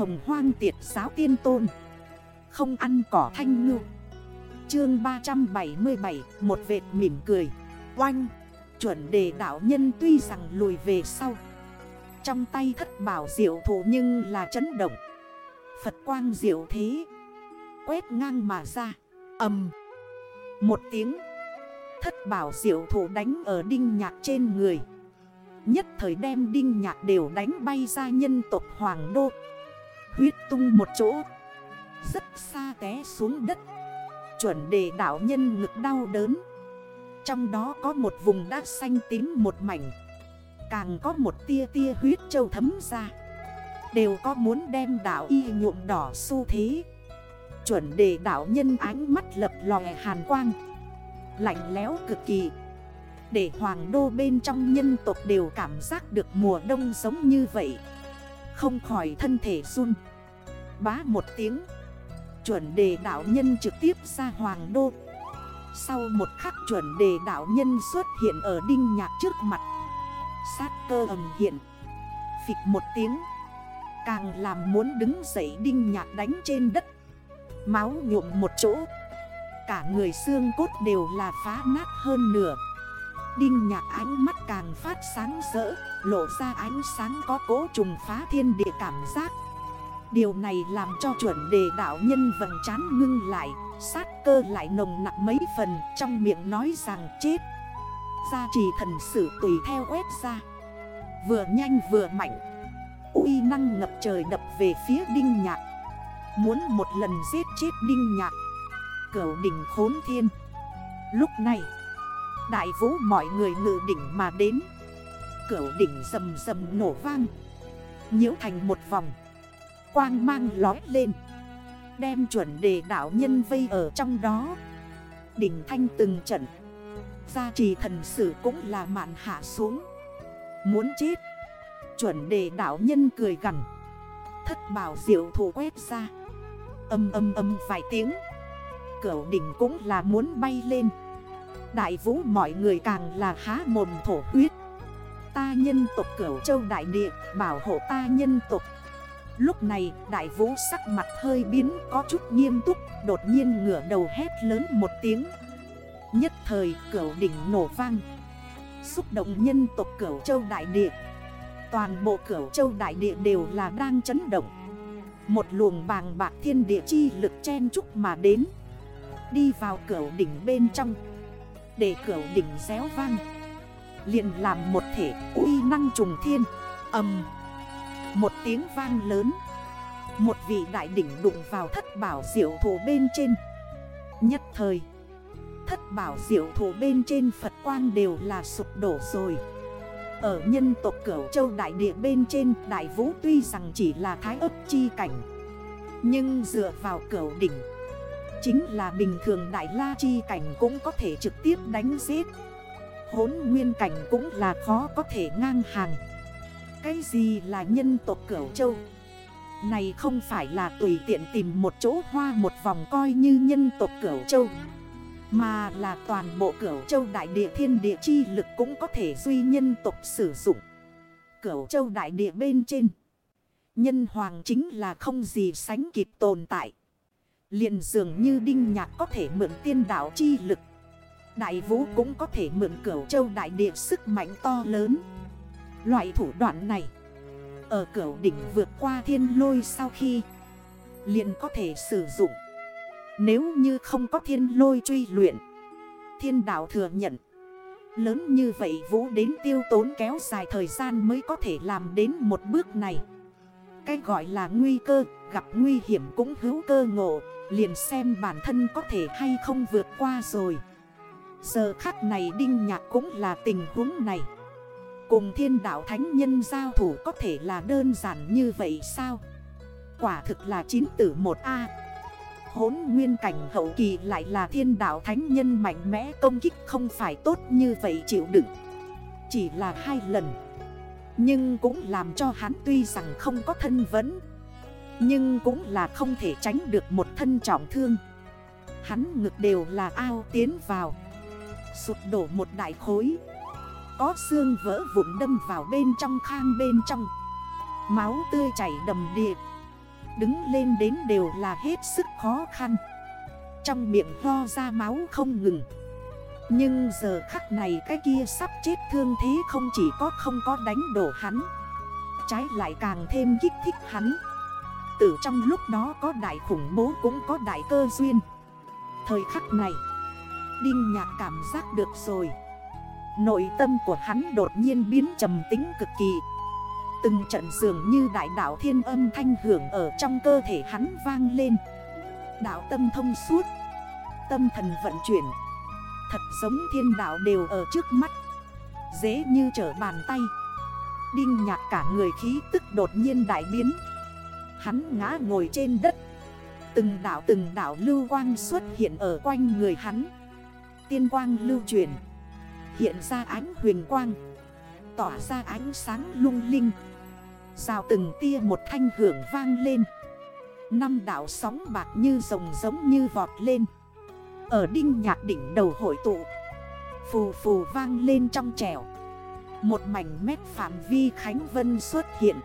hồng hoang tiệt giáo tiên tôn. Không ăn cỏ thanh ngư. Chương 377 Một vệt mỉm cười. Oanh, Chuẩn đề đạo nhân tuy rằng lùi về sau. Trong tay thất bảo diệu thủ nhưng là chấn động. Phật quang diệu thế. Quét ngang mà ra. Âm Một tiếng. Thất bảo diệu thủ đánh ở đinh nhạc trên người. Nhất thời đem đinh nhạc đều đánh bay ra nhân tộc Hoàng Đô. Huyết tung một chỗ. Rất xa té xuống đất. Chuẩn đề đảo nhân ngực đau đớn. Trong đó có một vùng đá xanh tím một mảnh. Càng có một tia tia huyết châu thấm ra. Đều có muốn đem đảo y nhuộm đỏ xu thế. Chuẩn đề đảo nhân ánh mắt lập lòe hàn quang. Lạnh léo cực kỳ. Để hoàng đô bên trong nhân tộc đều cảm giác được mùa đông giống như vậy. Không khỏi thân thể run. Bá một tiếng. Chuẩn đề đảo nhân trực tiếp ra hoàng đô. Sau một khắc chuẩn đề đảo nhân xuất hiện ở đinh nhạc trước mặt. Sát cơ ầm hiện. Phịch một tiếng. Càng làm muốn đứng dậy đinh nhạc đánh trên đất. Máu nhuộm một chỗ. Cả người xương cốt đều là phá nát hơn nửa. Đinh nhạc ánh mắt càng phát sáng rỡ, Lộ ra ánh sáng có cố trùng phá thiên địa cảm giác. Điều này làm cho chuẩn đề đạo nhân vầng chán ngưng lại, Sát cơ lại nồng nặng mấy phần Trong miệng nói rằng chết. Gia trì thần sử tùy theo quét ra. Vừa nhanh vừa mạnh. Uy năng ngập trời đập về phía đinh nhạc. Muốn một lần giết chết đinh nhạc. Cửu đỉnh khốn thiên. Lúc này, Đại vũ mọi người ngự đỉnh mà đến. Cửu đỉnh rầm rầm nổ vang. Nhiễu thành một vòng. Quang mang lói lên, Đem chuẩn đề đảo nhân vây ở trong đó. Đỉnh thanh từng trận, Gia trì thần sử cũng là mạn hạ xuống. Muốn chết, Chuẩn đề đảo nhân cười gần Thất bảo diệu thủ quét ra. Âm âm âm vài tiếng Cửu đỉnh cũng là muốn bay lên. Đại vũ mọi người càng là há mồm thổ huyết. Ta nhân tộc cửu châu đại địa, Bảo hộ ta nhân tộc. Lúc này, đại vũ sắc mặt hơi biến, Có chút nghiêm túc, Đột nhiên ngửa đầu hét lớn một tiếng. Nhất thời cửu đỉnh nổ vang. Xúc động nhân tộc cửu châu đại địa. Toàn bộ cửu châu đại địa đều là đang chấn động. Một luồng bàng bạc thiên địa chi lực chen chúc mà đến. Đi vào cửu đỉnh bên trong. Để cửu đỉnh xéo vang. Liền làm một thể uy năng trùng thiên. Âm. Một tiếng vang lớn. Một vị đại đỉnh đụng vào thất bảo diệu thủ bên trên. Nhất thời, Thất bảo diệu thủ bên trên Phật quang đều là sụp đổ rồi. Ở nhân tộc Cửu Châu Đại Địa bên trên, Đại Vũ tuy rằng chỉ là thái ấp chi cảnh, Nhưng dựa vào cửu đỉnh, Chính là bình thường Đại La chi cảnh cũng có thể trực tiếp đánh giết. Hốn nguyên cảnh cũng là khó có thể ngang hàng. Cái gì là nhân tộc Cửu Châu Này không phải là tùy tiện tìm một chỗ hoa một vòng coi như nhân tộc Cửu Châu, mà là toàn bộ cửu châu đại địa thiên địa chi lực cũng có thể duy nhân tộc sử dụng. Cửu châu đại địa bên trên. Nhân hoàng chính là không gì sánh kịp tồn tại. liền dường như đinh nhạc có thể mượn tiên đạo chi lực. Đại vũ cũng có thể mượn cửu châu đại địa sức mạnh to lớn. Loại thủ đoạn này. Ở cửa đỉnh vượt qua thiên lôi sau khi. liền có thể sử dụng. Nếu như không có thiên lôi truy luyện, Thiên đạo thừa nhận, Lớn như vậy vũ đến tiêu tốn kéo dài thời gian mới có thể làm đến một bước này Cái gọi là nguy cơ, Gặp nguy hiểm cũng hữu cơ ngộ, Liền xem bản thân có thể hay không vượt qua rồi Giờ khắc này Đinh Nhạc cũng là tình huống này Cùng thiên đạo thánh nhân giao thủ có thể là đơn giản như vậy sao? Quả thực là chín tử một a. Hốn nguyên cảnh hậu kỳ lại là thiên đạo thánh nhân mạnh mẽ công kích không phải tốt như vậy chịu đựng. Chỉ là hai lần. Nhưng cũng làm cho hắn tuy rằng không có thân vấn, Nhưng cũng là không thể tránh được một thân trọng thương. Hắn ngực đều là ao tiến vào Sụt đổ một đại khối. Có xương vỡ vụn đâm vào bên trong khang bên trong. Máu tươi chảy đầm điệp Đứng lên đến đều là hết sức khó khăn. Trong miệng ho ra máu không ngừng. Nhưng giờ khắc này cái kia sắp chết thương thế không chỉ có không có đánh đổ hắn. Trái lại càng thêm kích thích hắn. Tử trong lúc đó có đại khủng bố cũng có đại cơ duyên. Thời khắc này, Đinh nhạc cảm giác được rồi. Nội tâm của hắn đột nhiên biến trầm tính cực kỳ. Từng trận dường như đại đảo thiên âm thanh hưởng ở trong cơ thể hắn vang lên. Đảo tâm thông suốt. Tâm thần vận chuyển. Thật giống thiên đảo đều ở trước mắt. Dễ như trở bàn tay. Đinh nhạc cả người khí tức đột nhiên đại biến. Hắn ngã ngồi trên đất. Từng đảo từng đảo lưu quang xuất hiện ở quanh người hắn. Tiên quang lưu truyền Hiện ra ánh huyền quang Tỏa ra ánh sáng lung linh Rào từng tia một thanh hưởng vang lên. Năm đảo sóng bạc như rồng giống như vọt lên Ở đinh nhạc đỉnh đầu hội tụ Phù phù vang lên trong trẻo. Một mảnh mét phạm vi khánh vân xuất hiện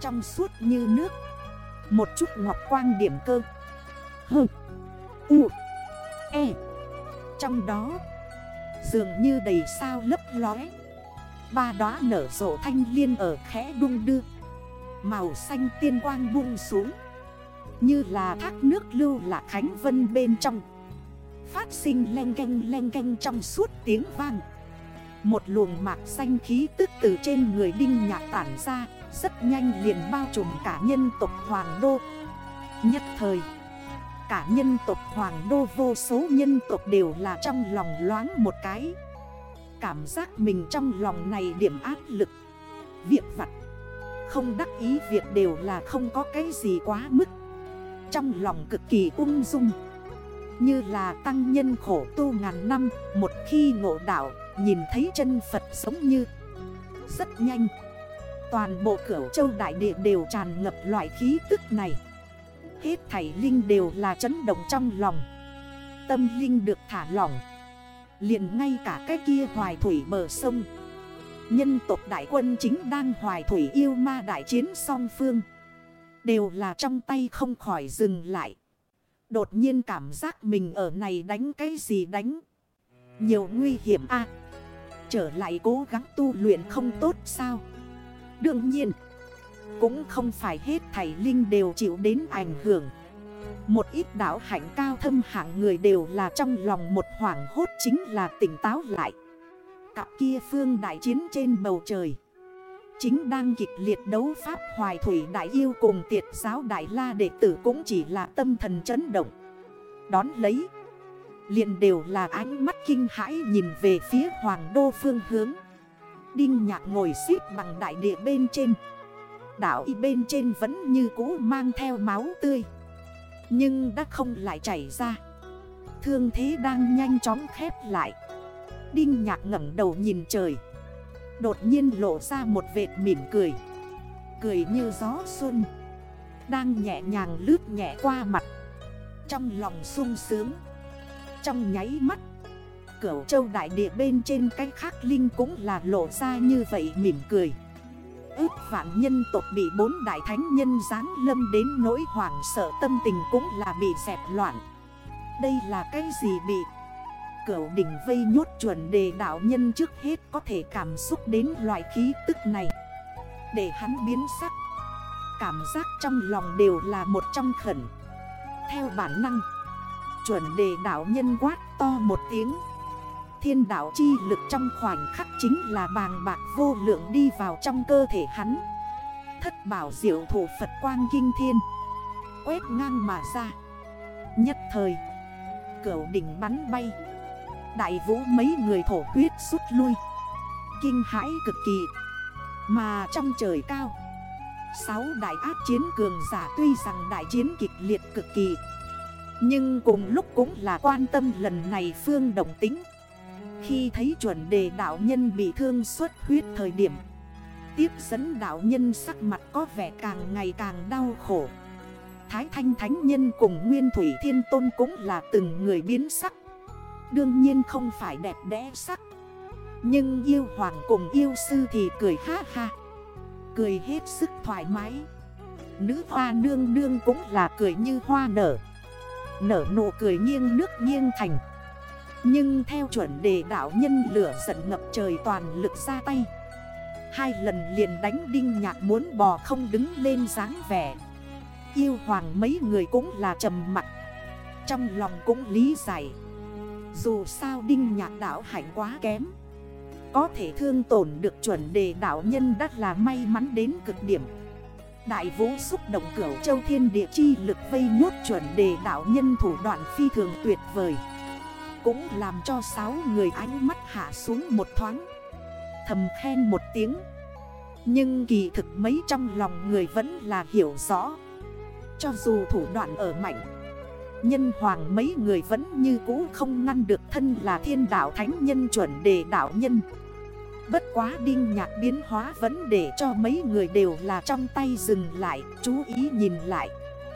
Trong suốt như nước Một chút ngọc quang điểm cơ. Hừ, U E. Trong đó Dường như đầy sao lấp lóe. Ba đóa nở rộ thanh liên ở khẽ đung đưa. Màu xanh tiên quang buông xuống. Như là thác nước lưu là khánh vân bên trong. Phát sinh len canh len canh trong suốt tiếng vang. Một luồng mạc xanh khí tức từ trên người đinh nhạc tản ra, Rất nhanh liền bao trùm cả nhân tộc Hoàng Đô. Nhất thời Cả nhân tộc, Hoàng Đô vô số nhân tộc đều là trong lòng loáng một cái. Cảm giác mình trong lòng này điểm áp lực, Việc vặt. Không đắc ý việc đều là không có cái gì quá mức. Trong lòng cực kỳ ung dung. Như là tăng nhân khổ tu ngàn năm, Một khi ngộ đạo, Nhìn thấy chân Phật sống như Rất nhanh. Toàn bộ cửu châu đại địa đều tràn ngập loại khí tức này. Hết thảy linh đều là chấn động trong lòng. Tâm linh được thả lỏng. Liền ngay cả cái kia hoài thủy bờ sông. Nhân tộc đại quân chính đang hoài thủy yêu ma đại chiến song phương. Đều là trong tay không khỏi dừng lại. Đột nhiên cảm giác mình ở này đánh cái gì đánh. Nhiều nguy hiểm a. Trở lại cố gắng tu luyện không tốt sao? Đương nhiên cũng không phải hết thảy linh đều chịu đến ảnh hưởng. Một ít đảo hạnh cao thâm hạng người đều là trong lòng một hoảng hốt chính là tỉnh táo lại. Cặp kia phương đại chiến trên bầu trời. Chính đang kịch liệt đấu pháp hoài thủy đại yêu cùng tiệt giáo đại la đệ tử cũng chỉ là tâm thần chấn động. Đón lấy, liền đều là ánh mắt kinh hãi nhìn về phía hoàng đô phương hướng. Đinh nhạc ngồi xếp bằng đại địa bên trên. Đảo y bên trên vẫn như cũ mang theo máu tươi. Nhưng đã không lại chảy ra. Thương thế đang nhanh chóng khép lại. Đinh nhạc ngẩn đầu nhìn trời. Đột nhiên lộ ra một vệt mỉm cười. Cười như gió xuân. Đang nhẹ nhàng lướt nhẹ qua mặt. Trong lòng sung sướng. Trong nháy mắt, Cửu châu đại địa bên trên cách khác linh cũng là lộ ra như vậy mỉm cười ước vạn nhân tộc bị bốn đại thánh nhân giáng lâm đến nỗi hoảng sợ tâm tình cũng là bị dẹp loạn. Đây là cái gì bị? Cửu đỉnh vây nhốt chuẩn đề đạo nhân trước hết có thể cảm xúc đến loại khí tức này. Để hắn biến sắc. Cảm giác trong lòng đều là một trong khẩn. Theo bản năng, Chuẩn đề đạo nhân quát to một tiếng thiên đạo chi lực trong khoảnh khắc chính là bàng bạc vô lượng đi vào trong cơ thể hắn. Thất bảo diệu thủ Phật quang kinh thiên. Quét ngang mà ra. Nhất thời Cửu đỉnh bắn bay. Đại vũ mấy người thổ huyết rút lui. Kinh hãi cực kỳ. Mà trong trời cao, Sáu đại ác chiến cường giả tuy rằng đại chiến kịch liệt cực kỳ, Nhưng cùng lúc cũng là quan tâm lần này phương đồng tính khi thấy chuẩn đề đạo nhân bị thương xuất huyết thời điểm, Tiếp dẫn đạo nhân sắc mặt có vẻ càng ngày càng đau khổ. Thái Thanh Thánh Nhân cùng Nguyên Thủy Thiên Tôn cũng là từng người biến sắc. Đương nhiên không phải đẹp đẽ sắc, Nhưng yêu hoàng cùng yêu sư thì cười ha ha, Cười hết sức thoải mái. Nữ hoa nương nương cũng là cười như hoa nở Nở nụ cười nghiêng nước nghiêng thành. Nhưng theo chuẩn đề đạo nhân lửa giận ngập trời toàn lực ra tay. Hai lần liền đánh đinh nhạc muốn bò không đứng lên dáng vẻ. Yêu hoàng mấy người cũng là trầm mặt. Trong lòng cũng lý giải. Dù sao đinh nhạc đảo hạnh quá kém. Có thể thương tổn được chuẩn đề đạo nhân đắt là may mắn đến cực điểm. Đại vũ xúc động cửu châu thiên địa chi lực vây nhốt chuẩn đề đạo nhân thủ đoạn phi thường tuyệt vời. Cũng làm cho sáu người ánh mắt hạ xuống một thoáng. Thầm khen một tiếng. Nhưng kỳ thực mấy trong lòng người vẫn là hiểu rõ. Cho dù thủ đoạn ở mạnh, Nhân hoàng mấy người vẫn như cũ không ngăn được thân là thiên đạo thánh nhân chuẩn đề đạo nhân. Bất quá đinh nhạc biến hóa vẫn để cho mấy người đều là trong tay dừng lại, Chú ý nhìn lại.